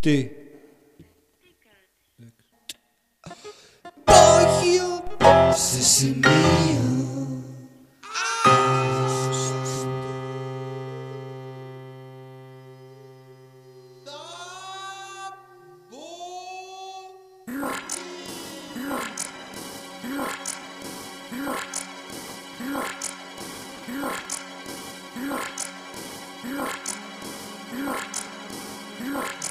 D. Yeah.